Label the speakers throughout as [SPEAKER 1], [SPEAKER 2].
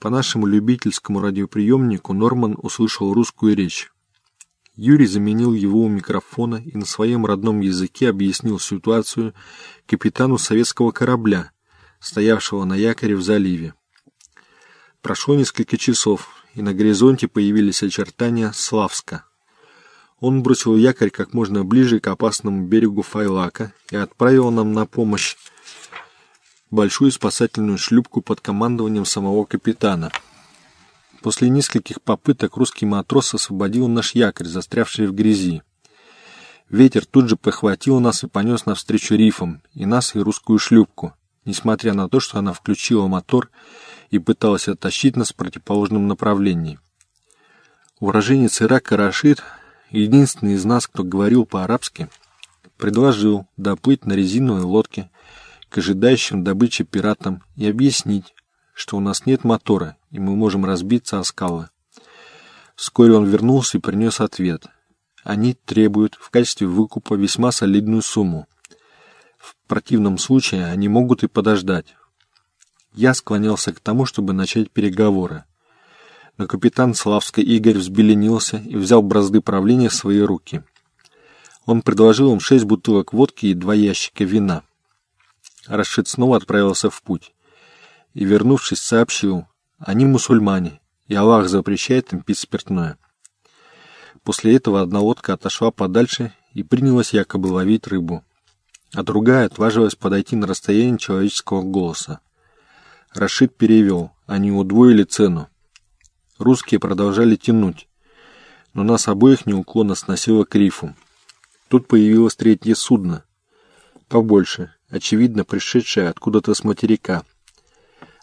[SPEAKER 1] По нашему любительскому радиоприемнику Норман услышал русскую речь. Юрий заменил его у микрофона и на своем родном языке объяснил ситуацию капитану советского корабля, стоявшего на якоре в заливе. Прошло несколько часов, и на горизонте появились очертания Славска. Он бросил якорь как можно ближе к опасному берегу Файлака и отправил нам на помощь большую спасательную шлюпку под командованием самого капитана. После нескольких попыток русский матрос освободил наш якорь, застрявший в грязи. Ветер тут же похватил нас и понес навстречу рифам, и нас, и русскую шлюпку, несмотря на то, что она включила мотор и пыталась оттащить нас в противоположном направлении. Уроженец Ирака Рашид, единственный из нас, кто говорил по-арабски, предложил доплыть на резиновой лодке к ожидающим добычи пиратам и объяснить, что у нас нет мотора, и мы можем разбиться о скалы. Вскоре он вернулся и принес ответ. Они требуют в качестве выкупа весьма солидную сумму. В противном случае они могут и подождать. Я склонялся к тому, чтобы начать переговоры. Но капитан Славска Игорь взбеленился и взял бразды правления в свои руки. Он предложил им шесть бутылок водки и два ящика вина. Рашид снова отправился в путь. И, вернувшись, сообщил, они мусульмане, и Аллах запрещает им пить спиртное. После этого одна лодка отошла подальше и принялась якобы ловить рыбу, а другая отважилась подойти на расстояние человеческого голоса. Рашид перевел, они удвоили цену. Русские продолжали тянуть, но нас обоих неуклонно сносило к рифу. Тут появилось третье судно, побольше, очевидно пришедшее откуда-то с материка.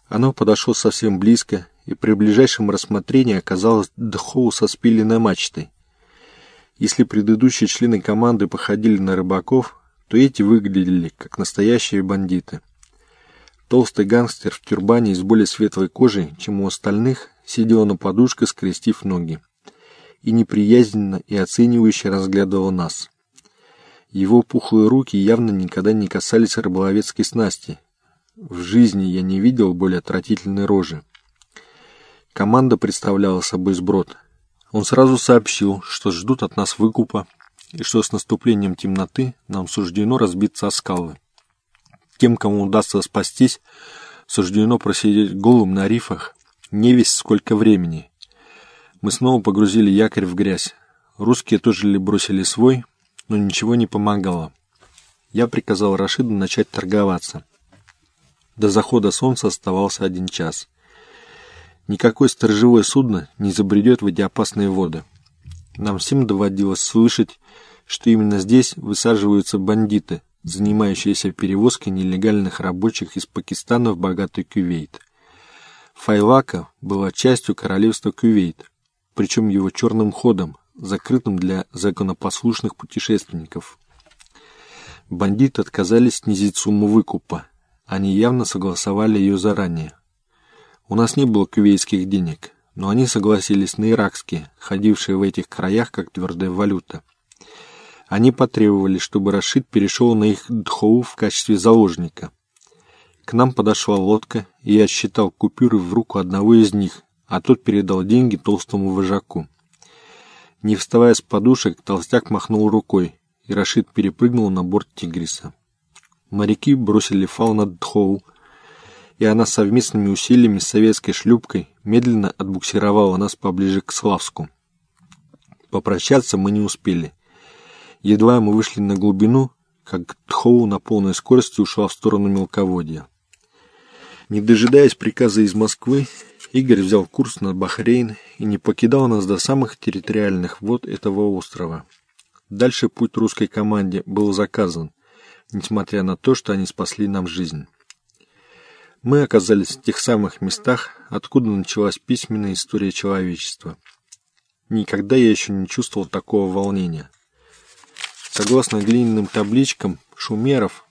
[SPEAKER 1] Оно подошло совсем близко, и при ближайшем рассмотрении оказалось Дхоу со спиленной мачтой. Если предыдущие члены команды походили на рыбаков, то эти выглядели как настоящие бандиты. Толстый гангстер в тюрбане из более светлой кожи, чем у остальных, сидел на подушке, скрестив ноги, и неприязненно и оценивающе разглядывал нас. Его пухлые руки явно никогда не касались рыболовецкой снасти. В жизни я не видел более отвратительной рожи. Команда представляла собой сброд. Он сразу сообщил, что ждут от нас выкупа, и что с наступлением темноты нам суждено разбиться о скалы. Тем, кому удастся спастись, суждено просидеть голым на рифах не весь сколько времени. Мы снова погрузили якорь в грязь. Русские тоже ли бросили свой, но ничего не помогало. Я приказал Рашиду начать торговаться. До захода солнца оставался один час. Никакое сторожевое судно не забредет в эти опасные воды. Нам всем доводилось слышать, что именно здесь высаживаются бандиты, занимающиеся перевозкой нелегальных рабочих из Пакистана в богатый Кувейт. Файлака была частью королевства Кувейт, причем его черным ходом, закрытым для законопослушных путешественников. Бандиты отказались снизить сумму выкупа. Они явно согласовали ее заранее. У нас не было кувейтских денег, но они согласились на иракские, ходившие в этих краях как твердая валюта. Они потребовали, чтобы Рашид перешел на их дхоу в качестве заложника. К нам подошла лодка, и я считал купюры в руку одного из них, а тот передал деньги толстому вожаку. Не вставая с подушек, толстяк махнул рукой, и Рашид перепрыгнул на борт Тигриса. Моряки бросили фал над Дхоу, и она совместными усилиями с советской шлюпкой медленно отбуксировала нас поближе к Славску. Попрощаться мы не успели. Едва мы вышли на глубину, как Дхоу на полной скорости ушла в сторону мелководья. Не дожидаясь приказа из Москвы, Игорь взял курс на Бахрейн и не покидал нас до самых территориальных вод этого острова. Дальше путь русской команде был заказан, несмотря на то, что они спасли нам жизнь. Мы оказались в тех самых местах, откуда началась письменная история человечества. Никогда я еще не чувствовал такого волнения. Согласно глиняным табличкам шумеров,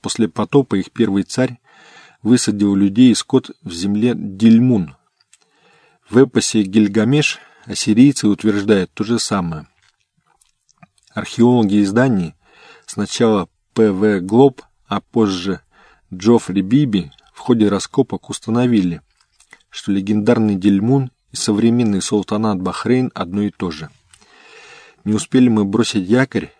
[SPEAKER 1] после потопа их первый царь высадил людей и скот в земле Дильмун, в эпосе Гильгамеш ассирийцы утверждают то же самое. Археологи из Дании, сначала П.В. Глоб, а позже Джоффри Биби в ходе раскопок установили, что легендарный Дельмун и современный султанат Бахрейн одно и то же. Не успели мы бросить якорь,